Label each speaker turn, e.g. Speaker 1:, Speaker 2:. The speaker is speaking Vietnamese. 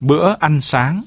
Speaker 1: Bữa ăn sáng.